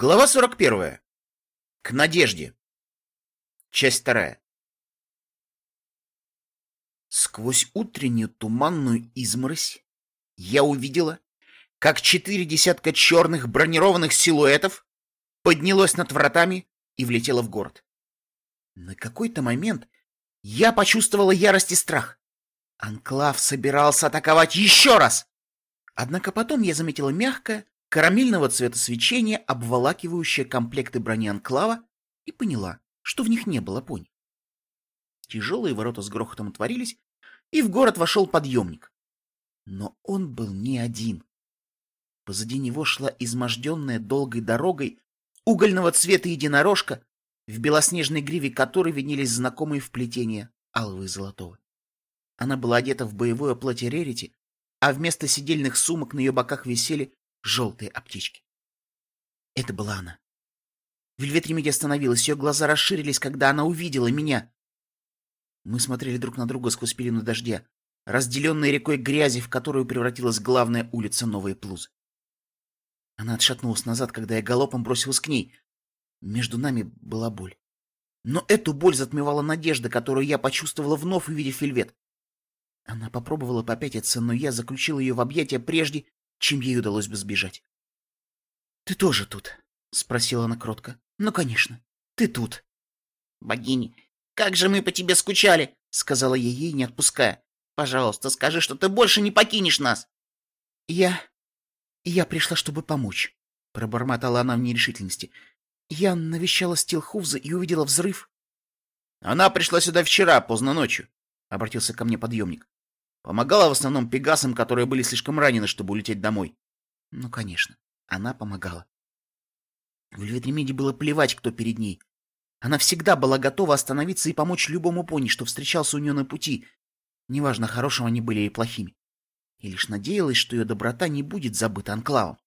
Глава 41. К надежде. Часть вторая. Сквозь утреннюю туманную изморозь я увидела, как четыре десятка черных бронированных силуэтов поднялось над вратами и влетело в город. На какой-то момент я почувствовала ярость и страх. Анклав собирался атаковать еще раз. Однако потом я заметила мягкое, карамельного цвета свечение, обволакивающее комплекты брони Анклава, и поняла, что в них не было пони. Тяжелые ворота с грохотом отворились, и в город вошел подъемник. Но он был не один. Позади него шла изможденная долгой дорогой угольного цвета единорожка, в белоснежной гриве которой винились знакомые вплетения алого и золотого. Она была одета в боевое платье Рерити, а вместо сидельных сумок на ее боках висели желтые аптечки. Это была она. Вельвет Ремеди остановилась, ее глаза расширились, когда она увидела меня. Мы смотрели друг на друга сквозь пелену дождя, разделенной рекой грязи, в которую превратилась главная улица Новой Плузы. Она отшатнулась назад, когда я галопом бросилась к ней. Между нами была боль. Но эту боль затмевала надежда, которую я почувствовала вновь, увидев Вельвет. Она попробовала попятиться, но я заключил ее в объятия прежде, чем ей удалось бы сбежать. — Ты тоже тут? — спросила она кротко. — Ну, конечно. Ты тут. — Богини, как же мы по тебе скучали! — сказала я ей, не отпуская. — Пожалуйста, скажи, что ты больше не покинешь нас. — Я... я пришла, чтобы помочь, — пробормотала она в нерешительности. Я навещала Стилхувза и увидела взрыв. — Она пришла сюда вчера, поздно ночью, — обратился ко мне подъемник. Помогала в основном пегасам, которые были слишком ранены, чтобы улететь домой. Ну, конечно, она помогала. В Льветремеде было плевать, кто перед ней. Она всегда была готова остановиться и помочь любому пони, что встречался у нее на пути, неважно, хорошим они были или плохими. И лишь надеялась, что ее доброта не будет забыта Анклавом.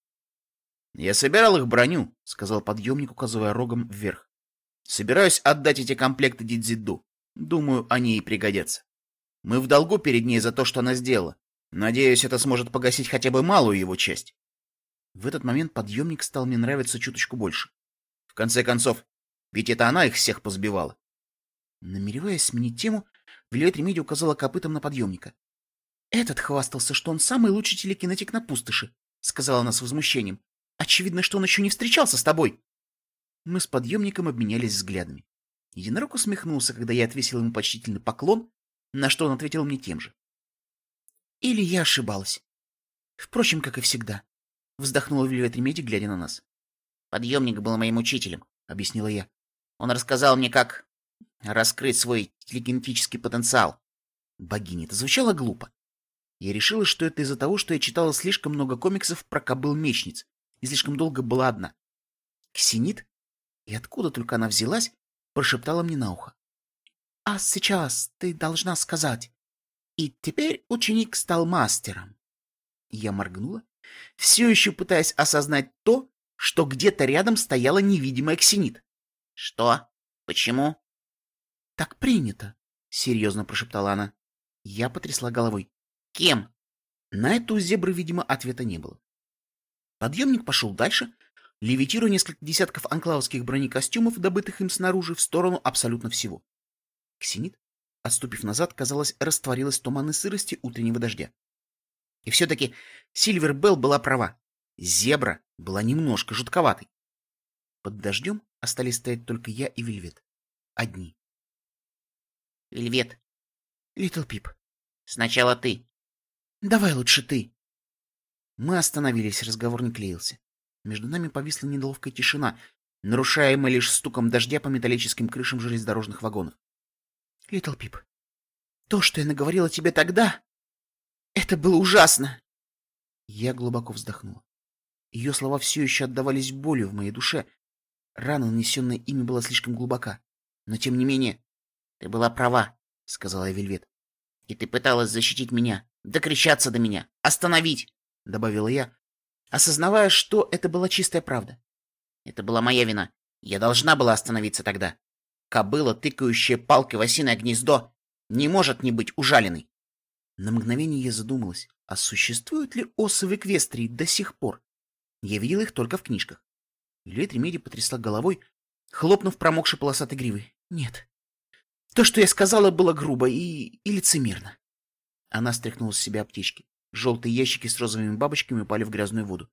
— Я собирал их броню, — сказал подъемник, указывая рогом вверх. — Собираюсь отдать эти комплекты Дидзиду. Думаю, они ей пригодятся. Мы в долгу перед ней за то, что она сделала. Надеюсь, это сможет погасить хотя бы малую его часть. В этот момент подъемник стал мне нравиться чуточку больше. В конце концов, ведь это она их всех позбивала. Намереваясь сменить тему, Вильвет Ремеди указала копытом на подъемника. «Этот хвастался, что он самый лучший телекинетик на пустоши», — сказала она с возмущением. «Очевидно, что он еще не встречался с тобой». Мы с подъемником обменялись взглядами. Единорог усмехнулся, когда я отвесил ему почтительный поклон, на что он ответил мне тем же. Или я ошибалась. Впрочем, как и всегда. Вздохнула Вильвет Ремеди, глядя на нас. Подъемник был моим учителем, объяснила я. Он рассказал мне, как раскрыть свой телекинетический потенциал. Богиня, это звучало глупо. Я решила, что это из-за того, что я читала слишком много комиксов про кобыл-мечниц и слишком долго была одна. Ксенит? И откуда только она взялась, прошептала мне на ухо. А сейчас ты должна сказать. И теперь ученик стал мастером. Я моргнула, все еще пытаясь осознать то, что где-то рядом стояла невидимая ксенит. Что? Почему? Так принято, серьезно прошептала она. Я потрясла головой. Кем? На эту зебры, видимо, ответа не было. Подъемник пошел дальше, левитируя несколько десятков анклавских бронекостюмов, добытых им снаружи, в сторону абсолютно всего. Ксенит, отступив назад, казалось, растворилась в туманной сырости утреннего дождя. И все-таки Сильвер Белл была права. Зебра была немножко жутковатой. Под дождем остались стоять только я и Вельвет. Одни. Вельвет. Литл Пип. Сначала ты. Давай лучше ты. Мы остановились, разговор не клеился. Между нами повисла неловкая тишина, нарушаемая лишь стуком дождя по металлическим крышам железнодорожных вагонов. Литл Пип, то, что я наговорила тебе тогда, это было ужасно. Я глубоко вздохнула. Ее слова все еще отдавались болью в моей душе. Рана, нанесенная ими, была слишком глубока. Но, тем не менее, ты была права, — сказала Вельвет. И ты пыталась защитить меня, докричаться до меня, остановить, — добавила я, осознавая, что это была чистая правда. Это была моя вина. Я должна была остановиться тогда. Кобыла, тыкающая палкой в осиное гнездо, не может не быть ужаленной. На мгновение я задумалась, а существуют ли осы в Эквестрии до сих пор? Я видел их только в книжках. Вельвет Ремеди потрясла головой, хлопнув промокшей полосатой гривой. Нет. То, что я сказала, было грубо и, и лицемерно. Она стряхнула с себя аптечки. Желтые ящики с розовыми бабочками упали в грязную воду.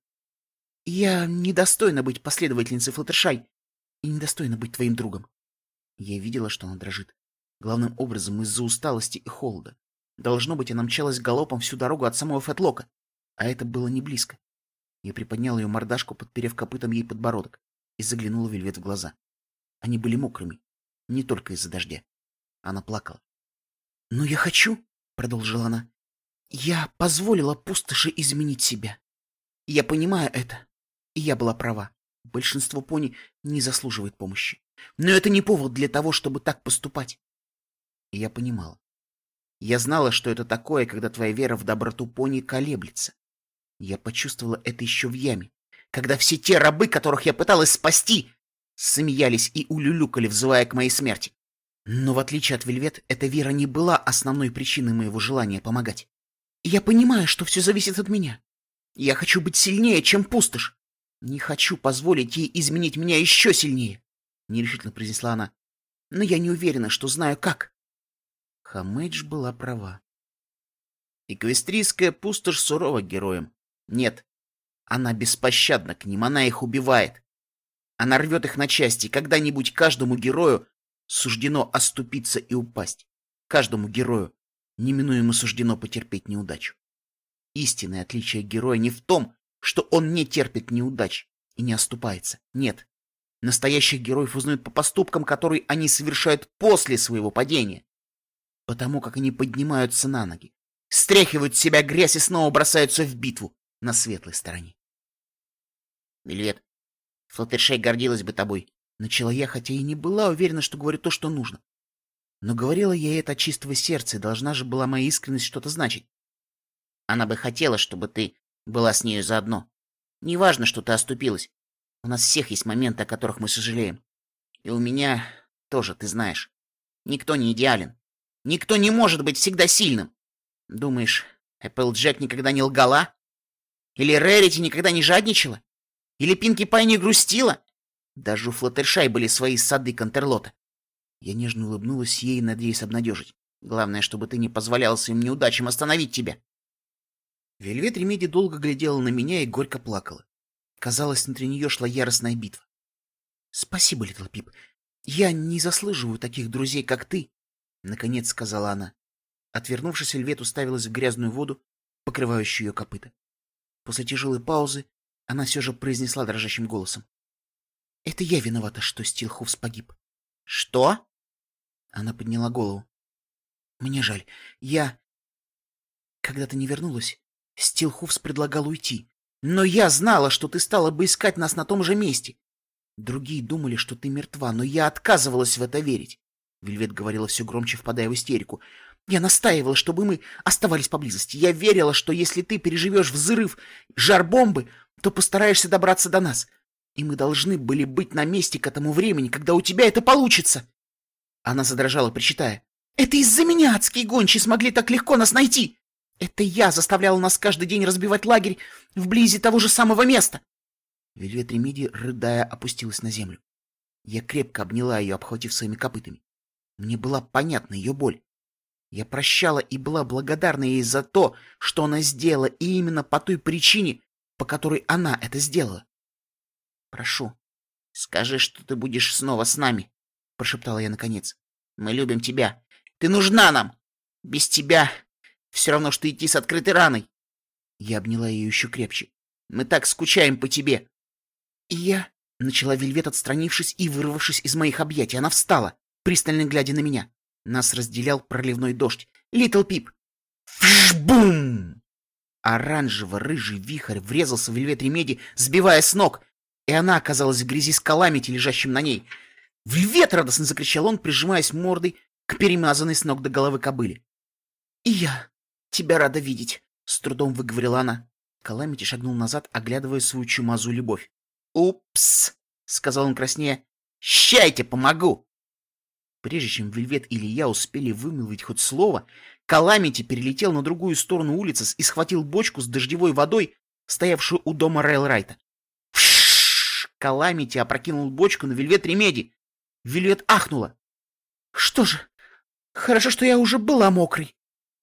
Я недостойна быть последовательницей Флаттершай и недостойна быть твоим другом. Я видела, что она дрожит. Главным образом из-за усталости и холода. Должно быть, она мчалась галопом всю дорогу от самого Фэтлока, а это было не близко. Я приподнял ее мордашку, подперев копытом ей подбородок, и заглянула Вельвет в глаза. Они были мокрыми, не только из-за дождя. Она плакала. «Но я хочу», — продолжила она, — «я позволила пустоши изменить себя. Я понимаю это, и я была права. Большинство пони не заслуживает помощи. Но это не повод для того, чтобы так поступать. И я понимала. Я знала, что это такое, когда твоя вера в доброту пони колеблется. Я почувствовала это еще в яме, когда все те рабы, которых я пыталась спасти, смеялись и улюлюкали, взывая к моей смерти. Но в отличие от Вельвет, эта вера не была основной причиной моего желания помогать. я понимаю, что все зависит от меня. Я хочу быть сильнее, чем пустошь. Не хочу позволить ей изменить меня еще сильнее, — нерешительно произнесла она. Но я не уверена, что знаю как. Хамэдж была права. Эквестрийская пустошь сурова героям. Нет, она беспощадна к ним, она их убивает. Она рвет их на части, когда-нибудь каждому герою суждено оступиться и упасть. Каждому герою неминуемо суждено потерпеть неудачу. Истинное отличие героя не в том, что он не терпит неудач и не оступается. Нет. Настоящих героев узнают по поступкам, которые они совершают после своего падения. Потому как они поднимаются на ноги, стряхивают с себя грязь и снова бросаются в битву на светлой стороне. Вельвет, Флаттершей гордилась бы тобой. Начала я, хотя и не была уверена, что говорю то, что нужно. Но говорила я это от чистого сердца, и должна же была моя искренность что-то значить. Она бы хотела, чтобы ты была с нею заодно. Неважно, что ты оступилась. У нас всех есть моменты, о которых мы сожалеем. И у меня тоже, ты знаешь. Никто не идеален. Никто не может быть всегда сильным. Думаешь, Эпплджек никогда не лгала? Или Рерити никогда не жадничала? Или Пинки Пай не грустила? Даже у Флаттершай были свои сады Кантерлота. Я нежно улыбнулась ей, надеясь обнадежить. Главное, чтобы ты не позволял своим неудачам остановить тебя. Вельвет Ремеди долго глядела на меня и горько плакала. Казалось, внутри нее шла яростная битва. — Спасибо, Литл Пип. Я не заслуживаю таких друзей, как ты, — наконец сказала она. Отвернувшись, Вельвет уставилась в грязную воду, покрывающую ее копыта. После тяжелой паузы она все же произнесла дрожащим голосом. — Это я виновата, что Стилхуфс погиб. — Что? Она подняла голову. — Мне жаль. Я... Когда ты не вернулась, Стилхуфс предлагал уйти. Но я знала, что ты стала бы искать нас на том же месте. Другие думали, что ты мертва, но я отказывалась в это верить. Вельвет говорила все громче, впадая в истерику. Я настаивала, чтобы мы оставались поблизости. Я верила, что если ты переживешь взрыв жар бомбы, то постараешься добраться до нас. И мы должны были быть на месте к этому времени, когда у тебя это получится. Она задрожала, причитая. Это из-за меня адские гончие смогли так легко нас найти. Это я заставляла нас каждый день разбивать лагерь вблизи того же самого места. Вельвет Ремиди, рыдая, опустилась на землю. Я крепко обняла ее, обхватив своими копытами. Мне была понятна ее боль. Я прощала и была благодарна ей за то, что она сделала, и именно по той причине, по которой она это сделала. «Прошу, скажи, что ты будешь снова с нами», — прошептала я наконец. «Мы любим тебя. Ты нужна нам. Без тебя все равно, что идти с открытой раной. Я обняла ее еще крепче. Мы так скучаем по тебе. И я... Начала Вельвет, отстранившись и вырвавшись из моих объятий. Она встала, пристально глядя на меня. Нас разделял проливной дождь. Литл Пип. Фшбум! Оранжево-рыжий вихрь врезался в Вельвет Ремеди, сбивая с ног, и она оказалась в грязи с Каламити, лежащим на ней. «Вельвет!» — радостно закричал он, прижимаясь мордой к перемазанной с ног до головы кобыле. «И я тебя рада видеть», — с трудом выговорила она. Каламити шагнул назад, оглядывая свою чумазую любовь. «Упс!» — сказал он краснея. «Щас те, помогу!» Прежде чем Вельвет или я успели вымолвить хоть слово, Каламити перелетел на другую сторону улицы и схватил бочку с дождевой водой, стоявшую у дома Рейлрайта. Каламити опрокинул бочку на Вельвет Ремеди. Вельвет ахнула. «Что же? Хорошо, что я уже была мокрой».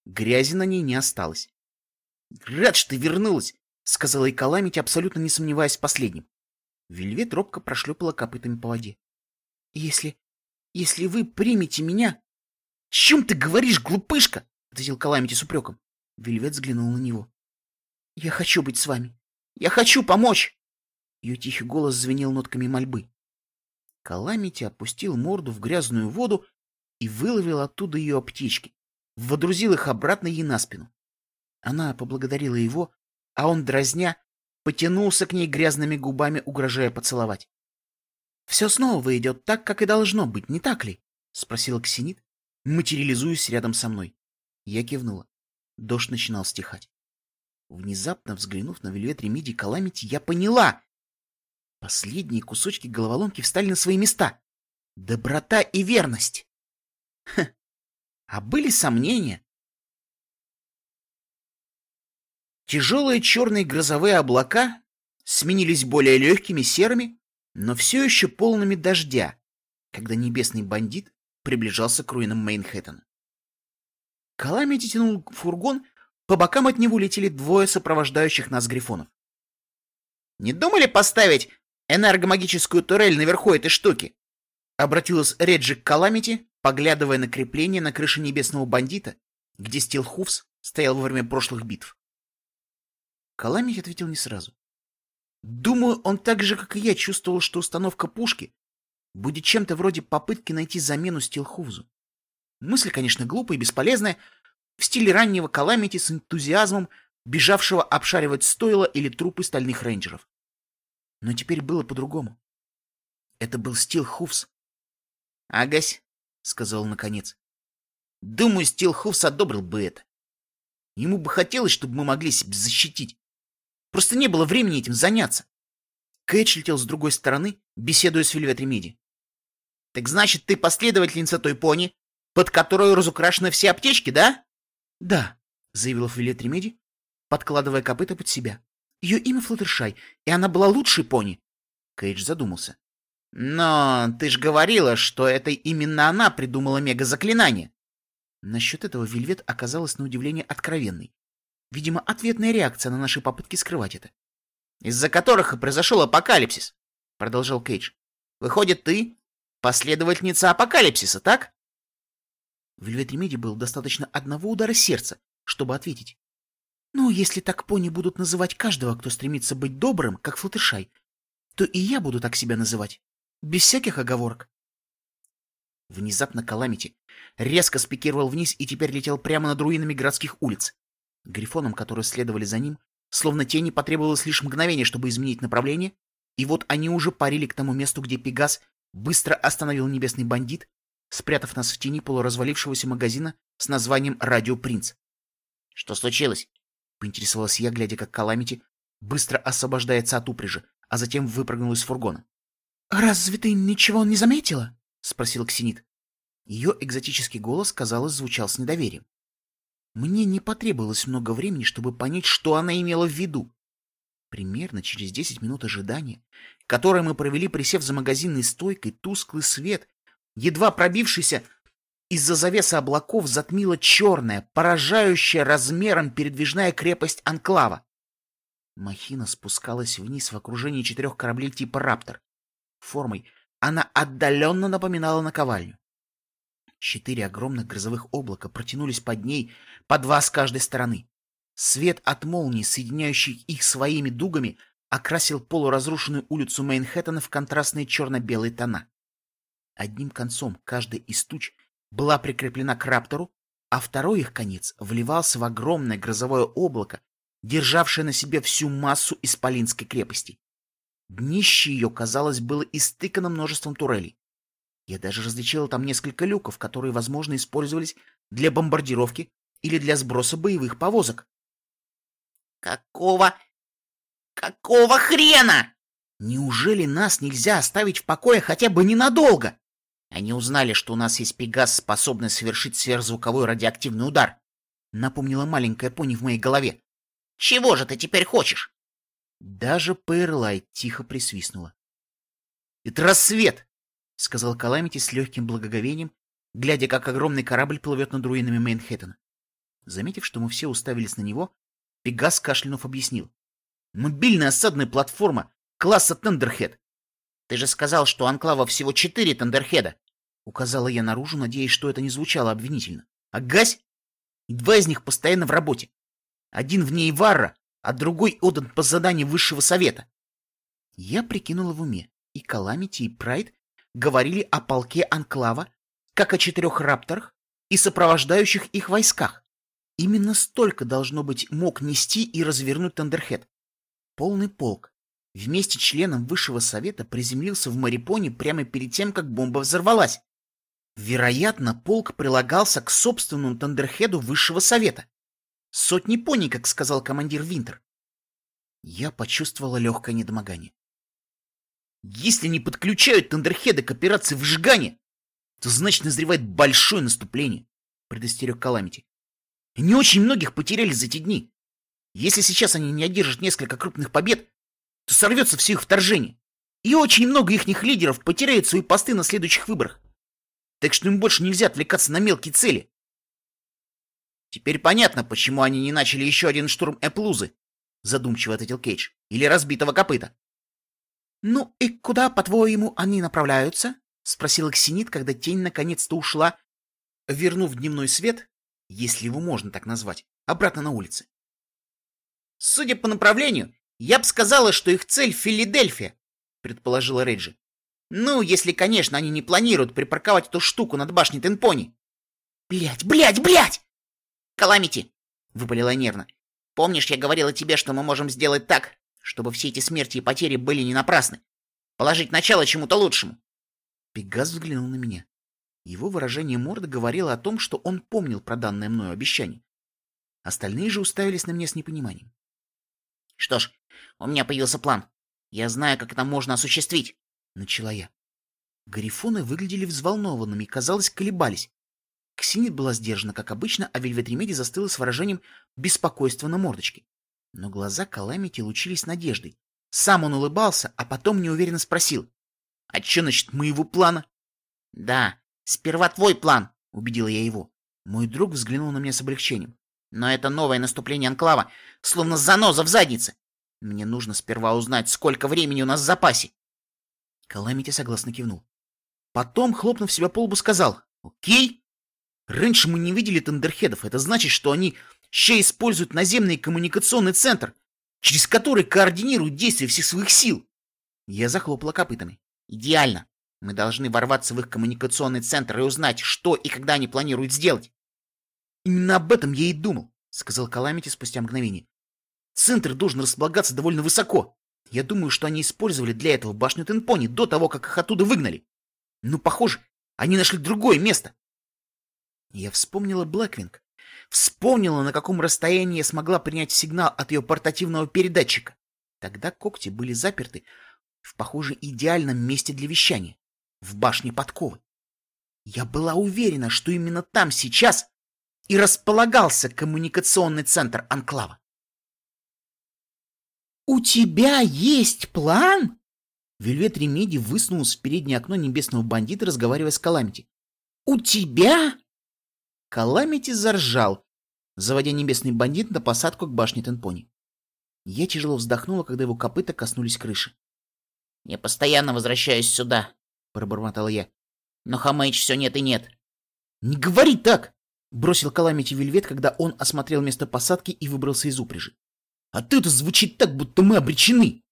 Грязи на ней не осталось. «Рад, что ты вернулась», — сказала и Каламити, абсолютно не сомневаясь в последнем. Вельвет робко прошлепала копытами по воде. «Если... если вы примете меня...» «Чем ты говоришь, глупышка?» — ответил Каламити с упреком. Вельвет взглянул на него. «Я хочу быть с вами. Я хочу помочь!» Ее тихий голос звенел нотками мольбы. Каламити опустил морду в грязную воду и выловил оттуда ее аптечки, водрузил их обратно ей на спину. Она поблагодарила его, а он, дразня, потянулся к ней грязными губами, угрожая поцеловать. — Все снова идет так, как и должно быть, не так ли? — спросила Ксенит, материализуясь рядом со мной. Я кивнула. Дождь начинал стихать. Внезапно взглянув на вельвет Ремиди Каламити, я поняла. Последние кусочки головоломки встали на свои места. Доброта и верность. Ха. А были сомнения? Тяжелые черные грозовые облака сменились более легкими серыми, но все еще полными дождя, когда небесный бандит приближался к руинам Мейнхэттена. Каламити тянул фургон, по бокам от него летели двое сопровождающих нас грифонов. «Не думали поставить энергомагическую турель наверху этой штуки?» Обратилась Реджи к Каламити, поглядывая на крепление на крыше небесного бандита, где Стилхуфс стоял во время прошлых битв. Каламити ответил не сразу. Думаю, он так же, как и я, чувствовал, что установка пушки будет чем-то вроде попытки найти замену Стилхуфзу. Мысль, конечно, глупая и бесполезная, в стиле раннего Каламити с энтузиазмом, бежавшего обшаривать стойла или трупы стальных рейнджеров. Но теперь было по-другому. Это был Стил Хуфс. «Агась», — сказал он наконец, — «думаю, Стил Хуфс одобрил бы это. Ему бы хотелось, чтобы мы могли себя защитить. Просто не было времени этим заняться». Кэтч летел с другой стороны, беседуя с Вильвет Ремиди. «Так значит, ты последовательница той пони, под которую разукрашены все аптечки, да?» «Да», — заявила Филет Ремеди, подкладывая копыта под себя. «Ее имя Флаттершай, и она была лучшей пони». Кейдж задумался. «Но ты ж говорила, что это именно она придумала мега-заклинание». Насчет этого Вельвет оказалась на удивление откровенной. Видимо, ответная реакция на наши попытки скрывать это. «Из-за которых и произошел апокалипсис», — продолжал Кейдж. «Выходит, ты последовательница апокалипсиса, так?» В Вельветремеде было достаточно одного удара сердца, чтобы ответить. «Ну, если так пони будут называть каждого, кто стремится быть добрым, как Флаттершай, то и я буду так себя называть, без всяких оговорок». Внезапно Каламити резко спикировал вниз и теперь летел прямо над руинами городских улиц. Грифонам, которые следовали за ним, словно тени потребовалось лишь мгновение, чтобы изменить направление, и вот они уже парили к тому месту, где Пегас быстро остановил небесный бандит спрятав нас в тени полуразвалившегося магазина с названием «Радио Принц». «Что случилось?» — поинтересовалась я, глядя, как Каламити быстро освобождается от упряжи, а затем выпрыгнул из фургона. «Разве ты ничего не заметила?» — спросил Ксенит. Ее экзотический голос, казалось, звучал с недоверием. Мне не потребовалось много времени, чтобы понять, что она имела в виду. Примерно через десять минут ожидания, которое мы провели, присев за магазинной стойкой, тусклый свет едва пробившийся из-за завесы облаков, затмила черная, поражающая размером передвижная крепость Анклава. Махина спускалась вниз в окружении четырех кораблей типа «Раптор». Формой она отдаленно напоминала наковальню. Четыре огромных грозовых облака протянулись под ней, по два с каждой стороны. Свет от молний, соединяющих их своими дугами, окрасил полуразрушенную улицу Мейнхэттена в контрастные черно-белые тона. Одним концом каждой из туч была прикреплена к раптору, а второй их конец вливался в огромное грозовое облако, державшее на себе всю массу Исполинской крепости. Днище ее, казалось, было истыкано множеством турелей. Я даже различил там несколько люков, которые, возможно, использовались для бомбардировки или для сброса боевых повозок. «Какого... какого хрена?» Неужели нас нельзя оставить в покое хотя бы ненадолго? Они узнали, что у нас есть Пегас, способный совершить сверхзвуковой радиоактивный удар. Напомнила маленькая пони в моей голове. Чего же ты теперь хочешь? Даже Пэрлайт тихо присвистнула. Это рассвет, — сказал Каламити с легким благоговением, глядя, как огромный корабль плывет над руинами Мейнхэттена. Заметив, что мы все уставились на него, Пегас, кашлянув, объяснил. «Мобильная осадная платформа класса Тендерхед. Ты же сказал, что анклава всего четыре Тендерхеда!» Указала я наружу, надеясь, что это не звучало обвинительно. «А гась? Два из них постоянно в работе. Один в ней Варра, а другой отдан по заданию высшего совета». Я прикинула в уме, и Каламити, и Прайд говорили о полке Анклава, как о четырех рапторах и сопровождающих их войсках. Именно столько, должно быть, мог нести и развернуть Тандерхед. Полный полк вместе членом Высшего Совета приземлился в Марипоне прямо перед тем, как бомба взорвалась. Вероятно, полк прилагался к собственному Тандерхеду Высшего Совета. Сотни пони, как сказал командир Винтер. Я почувствовала легкое недомогание. Если не подключают Тандерхеда к операции выжигания, то значит назревает большое наступление, предостерег Каламити. Не очень многих потеряли за эти дни. Если сейчас они не одержат несколько крупных побед, то сорвется все их вторжение. И очень много ихних лидеров потеряют свои посты на следующих выборах. Так что им больше нельзя отвлекаться на мелкие цели. Теперь понятно, почему они не начали еще один штурм Эплузы, задумчиво ответил Кейдж. Или разбитого копыта. Ну и куда, по-твоему, они направляются? спросил Ксенит, когда тень наконец-то ушла, вернув дневной свет если его можно так назвать, обратно на улице. Судя по направлению, я бы сказала, что их цель Филадельфия, предположила Реджи. Ну, если, конечно, они не планируют припарковать эту штуку над башней Тенпони. Блять, блять, блять! Каламити, выпалила нервно. Помнишь, я говорила тебе, что мы можем сделать так, чтобы все эти смерти и потери были не напрасны? Положить начало чему-то лучшему. Пегас взглянул на меня. Его выражение морды говорило о том, что он помнил про данное мною обещание. Остальные же уставились на меня с непониманием. «Что ж, у меня появился план. Я знаю, как это можно осуществить», — начала я. Гарифоны выглядели взволнованными и, казалось, колебались. Ксинит была сдержана, как обычно, а Вельвет Ремеди застыла с выражением беспокойства на мордочке. Но глаза Каламити лучились надеждой. Сам он улыбался, а потом неуверенно спросил. «А что, значит, моего плана?» «Да, «Сперва твой план», — убедила я его. Мой друг взглянул на меня с облегчением. «Но это новое наступление Анклава, словно заноза в заднице. Мне нужно сперва узнать, сколько времени у нас в запасе». Каламити согласно кивнул. Потом, хлопнув себя по лбу, сказал, «Окей. Раньше мы не видели тендерхедов. Это значит, что они ще используют наземный коммуникационный центр, через который координируют действия всех своих сил». Я захлопала копытами. «Идеально. Мы должны ворваться в их коммуникационный центр и узнать, что и когда они планируют сделать. Именно об этом я и думал, сказал Каламити спустя мгновение. Центр должен располагаться довольно высоко. Я думаю, что они использовали для этого башню Тенпони до того, как их оттуда выгнали. Но, похоже, они нашли другое место. Я вспомнила Блэквинг. Вспомнила, на каком расстоянии я смогла принять сигнал от ее портативного передатчика. Тогда когти были заперты в, похоже, идеальном месте для вещания в башне подковы. Я была уверена, что именно там сейчас и располагался коммуникационный центр Анклава. «У тебя есть план?» Вельвет Ремеди высунулся в переднее окно небесного бандита, разговаривая с Каламити. «У тебя?» Каламити заржал, заводя небесный бандит на посадку к башне Тенпони. Я тяжело вздохнула, когда его копыта коснулись крыши. «Я постоянно возвращаюсь сюда», пробормотал я. Но Хомэйдж все нет и нет. Не говори так! Бросил Каламити Вельвет, когда он осмотрел место посадки и выбрался из упряжи. А ты-то звучит так, будто мы обречены.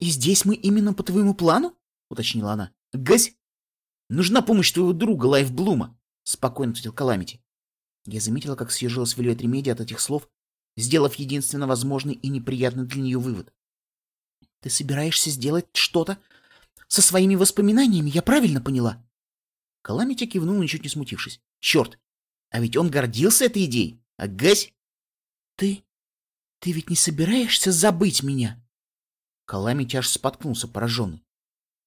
И здесь мы именно по твоему плану? Уточнила она. Агась! Нужна помощь твоего друга Лайфблума, спокойно ответил Каламити. Я заметила, как съежилась Вельвет Ремеди от этих слов, сделав единственно возможный и неприятный для нее вывод. Ты собираешься сделать что-то, со своими воспоминаниями, я правильно поняла?» Каламити кивнул, ничуть не смутившись. «Черт! А ведь он гордился этой идеей! Агась...» «Ты... ты ведь не собираешься забыть меня?» Каламити аж споткнулся, пораженный.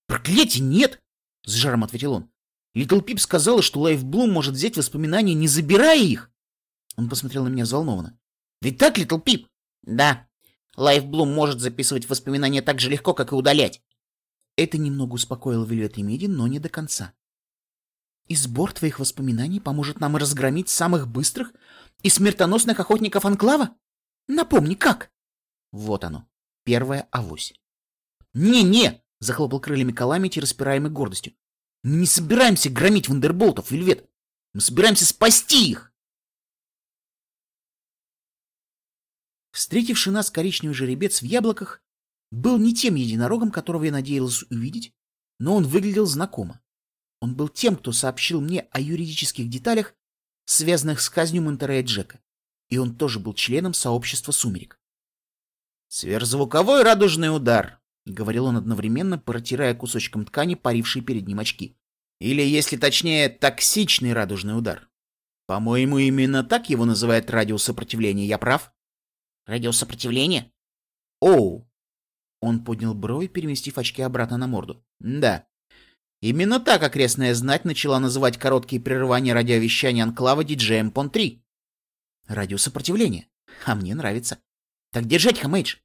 «Проклятие, нет!» — с жаром ответил он. «Литл Пип сказала, что Лайф Блум может взять воспоминания, не забирая их!» Он посмотрел на меня взволнованно. «Ведь так, Литл Пип?» «Да. Лайф Блум может записывать воспоминания так же легко, как и удалять. Это немного успокоило Вельвет Ремеди, но не до конца. И сбор твоих воспоминаний поможет нам разгромить самых быстрых и смертоносных охотников Анклава? Напомни, как? Вот оно, первое авось. «Не-не!» — захлопал крыльями Каламити, распираемый гордостью. «Мы не собираемся громить вандерболтов, Вельвет! Мы собираемся спасти их!» Встретивший нас коричневый жеребец в яблоках был не тем единорогом, которого я надеялся увидеть, но он выглядел знакомо. Он был тем, кто сообщил мне о юридических деталях, связанных с казнью Монтерея Джека, и он тоже был членом сообщества «Сумерек». «Сверхзвуковой радужный удар», — говорил он одновременно, протирая кусочком ткани парившие перед ним очки. «Или, если точнее, токсичный радужный удар. По-моему, именно так его называют радиус сопротивления, я прав?» «Радиус сопротивления?» «Оу!» Он поднял брови, переместив очки обратно на морду. «Да. Именно так окрестная знать начала называть короткие прерывания радиовещания Анклава диджеем Пон-3. Радиус сопротивления. А мне нравится. Так держать, Хамейдж!»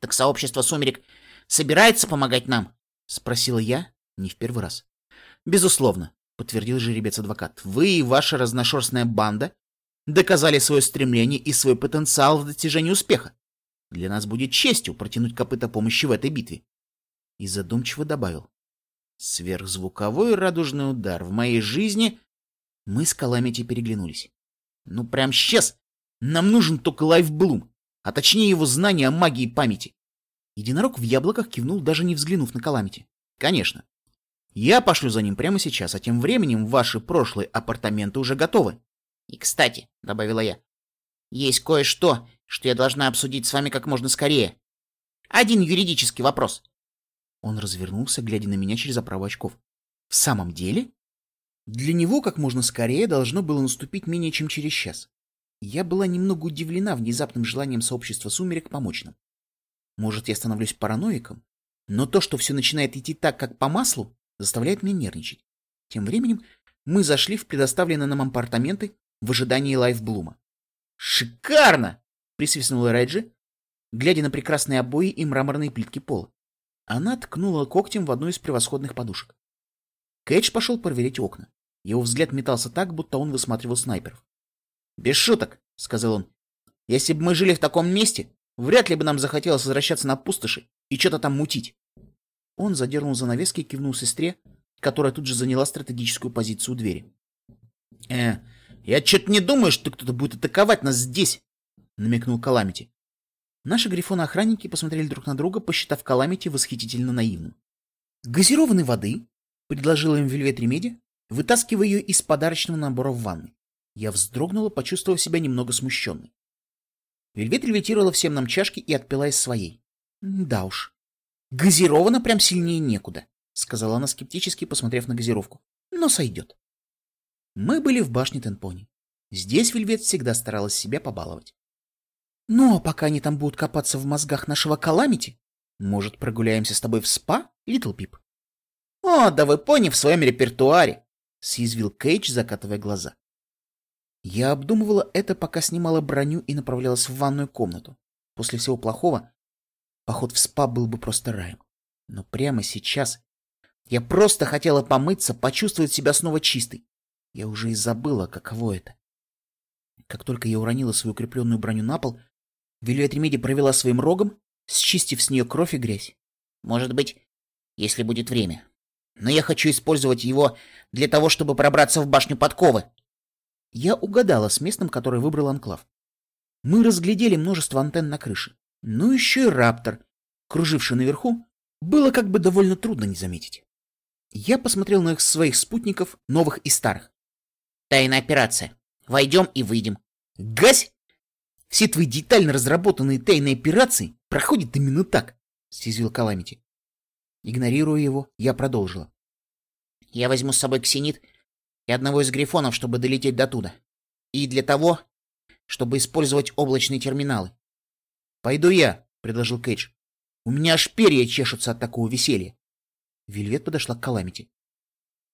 Так сообщество сумерек собирается помогать нам? Спросила я не в первый раз. Безусловно, подтвердил жеребец-адвокат. Вы и ваша разношерстная банда доказали свое стремление и свой потенциал в достижении успеха. Для нас будет честью протянуть копыта помощи в этой битве. И задумчиво добавил. Сверхзвуковой радужный удар в моей жизни... Мы с Каламити переглянулись. Ну прям сейчас. Нам нужен только лайфблум а точнее его знания о магии памяти. Единорог в яблоках кивнул, даже не взглянув на Каламити. Конечно. Я пошлю за ним прямо сейчас, а тем временем ваши прошлые апартаменты уже готовы. И, кстати, — добавила я, — есть кое-что, что я должна обсудить с вами как можно скорее. Один юридический вопрос. Он развернулся, глядя на меня через оправу очков. В самом деле? Для него как можно скорее должно было наступить менее чем через час. Я была немного удивлена внезапным желанием сообщества сумерек помочь нам. Может, я становлюсь параноиком, но то, что все начинает идти так, как по маслу, заставляет меня нервничать. Тем временем мы зашли в предоставленные нам апартаменты в ожидании лайфблума. «Шикарно!» — присвистнула Реджи, глядя на прекрасные обои и мраморные плитки пола. Она ткнула когтем в одну из превосходных подушек. Кэтч пошел проверить окна. Его взгляд метался так, будто он высматривал снайперов. «Без шуток», — сказал он. «Если бы мы жили в таком месте, вряд ли бы нам захотелось возвращаться на пустоши и что-то там мутить». Он задернул занавески и кивнул сестре, которая тут же заняла стратегическую позицию у двери. «Э, я что-то не думаю, что кто-то будет атаковать нас здесь», — намекнул Каламити. Наши грифоны-охранники посмотрели друг на друга, посчитав Каламити восхитительно наивным. «Газированной воды», — предложила им Вельвет Ремеди, вытаскивая ее из подарочного набора в ванной. Я вздрогнула, почувствовав себя немного смущенной. Вельвет ревитировала всем нам чашки и отпила из своей. Да уж. Газировано прям сильнее некуда, сказала она скептически, посмотрев на газировку. Но сойдет. Мы были в башне Тенпони. Здесь Вельвет всегда старалась себя побаловать. Ну, а пока они там будут копаться в мозгах нашего Каламити, может, прогуляемся с тобой в спа, Литл Пип? О, да вы пони в своем репертуаре, съязвил Кейдж, закатывая глаза. Я обдумывала это, пока снимала броню и направлялась в ванную комнату. После всего плохого поход в спа был бы просто раем. Но прямо сейчас я просто хотела помыться, почувствовать себя снова чистой. Я уже и забыла, каково это. Как только я уронила свою укрепленную броню на пол, Вильвет Ремеди провела своим рогом, счистив с нее кровь и грязь. Может быть, если будет время. Но я хочу использовать его для того, чтобы пробраться в башню подковы. Я угадала с местом, который выбрал анклав. Мы разглядели множество антенн на крыше. Ну еще и раптор, круживший наверху, было как бы довольно трудно не заметить. Я посмотрел на их своих спутников, новых и старых. Тайная операция. Войдем и выйдем. Гась! Все твои детально разработанные тайные операции проходят именно так, съязвил Каламити. Игнорируя его, я продолжила. Я возьму с собой ксенит и одного из грифонов, чтобы долететь до туда. И для того, чтобы использовать облачные терминалы. «Пойду я», — предложил Кейдж. «У меня аж перья чешутся от такого веселья». Вельвет подошла к Каламити.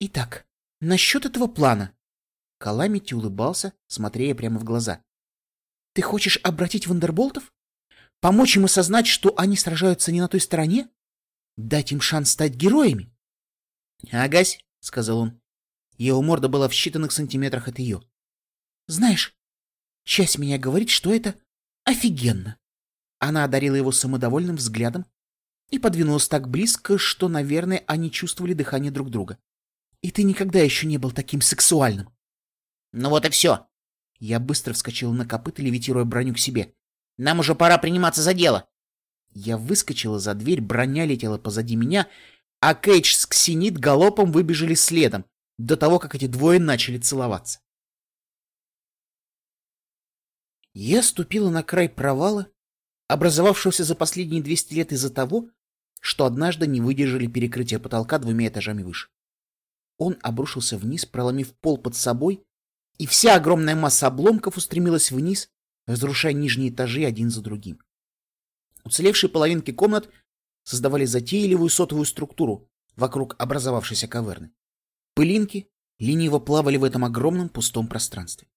«Итак, насчет этого плана». Каламити улыбался, смотря прямо в глаза. «Ты хочешь обратить вандерболтов? Помочь им осознать, что они сражаются не на той стороне? Дать им шанс стать героями? Агась, сказал он. Его морда была в считанных сантиметрах от ее. Знаешь, часть меня говорит, что это офигенно. Она одарила его самодовольным взглядом и подвинулась так близко, что, наверное, они чувствовали дыхание друг друга. И ты никогда еще не был таким сексуальным. Ну вот и все. Я быстро вскочил на копыта, левитируя броню к себе. Нам уже пора приниматься за дело. Я выскочила за дверь, броня летела позади меня, а Кейдж с Ксенит галопом выбежали следом, до того, как эти двое начали целоваться. Я ступила на край провала, образовавшегося за последние 200 лет из-за того, что однажды не выдержали перекрытия потолка двумя этажами выше. Он обрушился вниз, проломив пол под собой, и вся огромная масса обломков устремилась вниз, разрушая нижние этажи один за другим. Уцелевшие половинки комнат создавали затейливую сотовую структуру вокруг образовавшейся каверны. Пылинки лениво плавали в этом огромном пустом пространстве.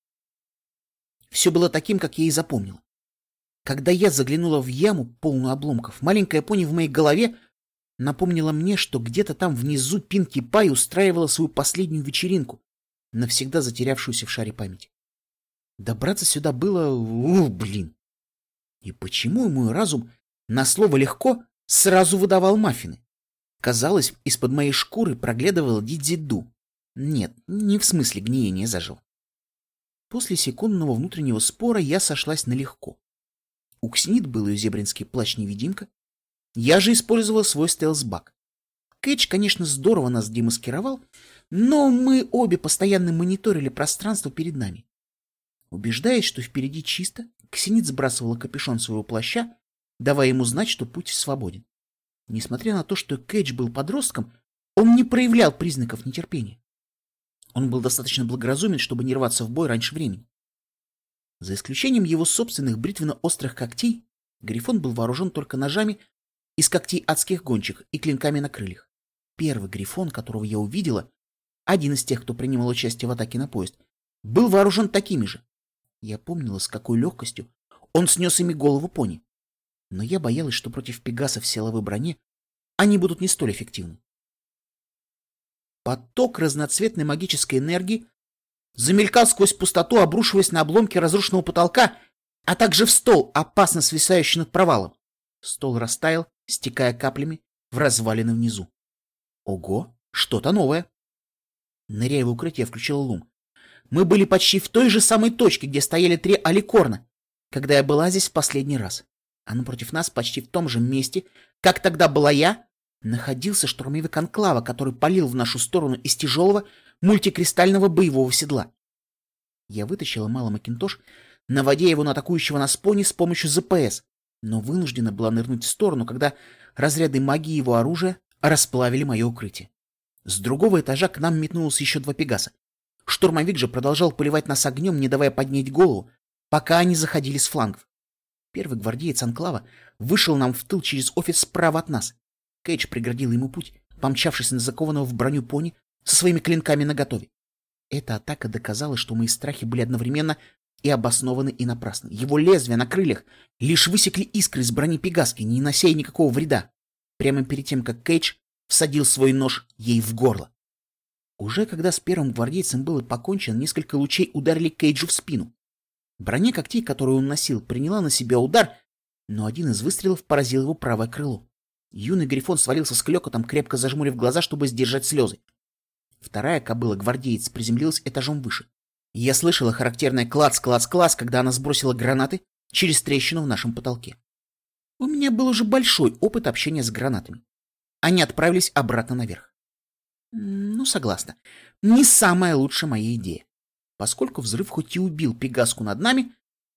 Все было таким, как я и запомнил. Когда я заглянула в яму, полную обломков, маленькая пони в моей голове напомнила мне, что где-то там внизу Пинки Пай устраивала свою последнюю вечеринку, навсегда затерявшуюся в шаре памяти. Добраться сюда было... Ух, блин! И почему мой разум на слово «легко» сразу выдавал маффины? Казалось, из-под моей шкуры проглядывал дидзиду. Нет, не в смысле гниения заживо. После секундного внутреннего спора я сошлась на легко. У Кснит был ее зебринский плащ-невидимка. Я же использовал свой стелс-бак. Кэтч, конечно, здорово нас демаскировал, но мы обе постоянно мониторили пространство перед нами. Убеждаясь, что впереди чисто, Ксенит сбрасывала капюшон своего плаща, давая ему знать, что путь свободен. Несмотря на то, что Кэтч был подростком, он не проявлял признаков нетерпения. Он был достаточно благоразумен, чтобы не рваться в бой раньше времени. За исключением его собственных бритвенно-острых когтей, Грифон был вооружен только ножами из когтей адских гончих и клинками на крыльях. Первый Грифон, которого я увидела, один из тех, кто принимал участие в атаке на поезд, был вооружен такими же. Я помнила, с какой легкостью он снес ими голову пони. Но я боялась, что против пегасов в силовой броне они будут не столь эффективны. Поток разноцветной магической энергии замелькал сквозь пустоту, обрушиваясь на обломки разрушенного потолка, а также в стол, опасно свисающий над провалом. Стол растаял, стекая каплями в развалины внизу. Ого, что-то новое. Ныряя в укрытие, включил лум. Мы были почти в той же самой точке, где стояли три аликорна, когда я была здесь в последний раз. А напротив нас, почти в том же месте, как тогда была я, находился штурмовик Анклава, который палил в нашу сторону из тяжелого мультикристального боевого седла. Я вытащила малый Макинтош, наводя его на атакующего нас пони с помощью ЗПС, но вынуждена была нырнуть в сторону, когда разряды магии его оружия расплавили мое укрытие. С другого этажа к нам метнулось еще два пегаса. Штурмовик же продолжал поливать нас огнем, не давая поднять голову, пока они заходили с флангов. Первый гвардеец Анклава вышел нам в тыл через офис справа от нас. Кейдж преградил ему путь, помчавшись на закованного в броню пони со своими клинками наготове. Эта атака доказала, что мои страхи были одновременно и обоснованы, и напрасны. Его лезвия на крыльях лишь высекли искры из брони Пегаски, не нанося никакого вреда, прямо перед тем, как Кейдж всадил свой нож ей в горло. Уже когда с первым гвардейцем было покончено, несколько лучей ударили Кейджу в спину. Броня когтей, которую он носил, приняла на себя удар, но один из выстрелов поразил его правое крыло. Юный грифон свалился с клёкотом, крепко зажмурив глаза, чтобы сдержать слезы. Вторая кобыла-гвардеец приземлилась этажом выше. Я слышала характерное клац-клац-клац, когда она сбросила гранаты через трещину в нашем потолке. У меня был уже большой опыт общения с гранатами. Они отправились обратно наверх. Ну, согласна. Не самая лучшая моя идея. Поскольку взрыв хоть и убил пегаску над нами,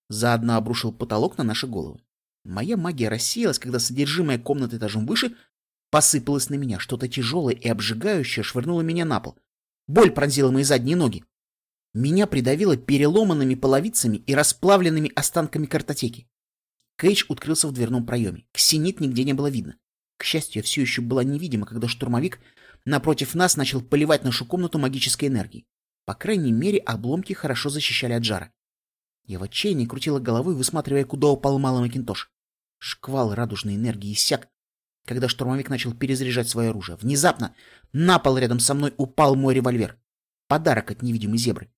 заодно обрушил потолок на наши головы. Моя магия рассеялась, когда содержимое комнаты этажом выше посыпалось на меня. Что-то тяжелое и обжигающее швырнуло меня на пол. Боль пронзила мои задние ноги. Меня придавило переломанными половицами и расплавленными останками картотеки. Кейдж открылся в дверном проеме. Ксенит нигде не было видно. К счастью, я все еще была невидима, когда штурмовик напротив нас начал поливать нашу комнату магической энергией. По крайней мере, обломки хорошо защищали от жара. Я в отчаянии крутила головой, высматривая, куда упал малый Макинтош. Шквал радужной энергии иссяк, когда штурмовик начал перезаряжать свое оружие. Внезапно на пол рядом со мной упал мой револьвер. Подарок от невидимой зебры.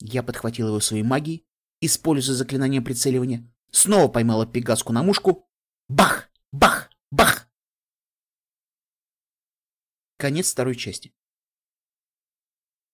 Я подхватил его своей магией, используя заклинание прицеливания, снова поймала пегаску на мушку. Бах! Бах! Бах! Конец второй части.